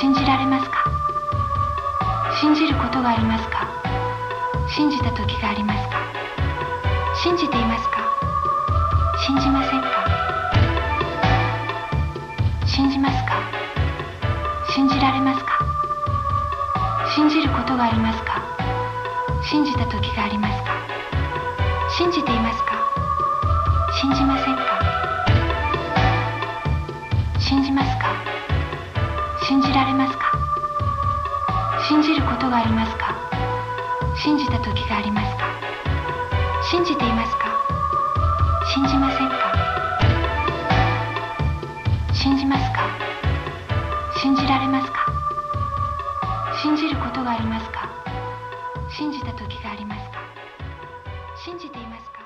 信じられますか？信じることがありますか？信じた時がありますか？信じていますか？信じませんか？信じますか？信じられますか？信じることがありますか？信じた時がありますか？信じていますか？信じませんか？信じますか？信じられますか？信じることがありますか？信じた時がありますか？信じていますか？信じませんか？信じますか？信じられますか？信じることがありますか？信じた時がありますか？信じていますか？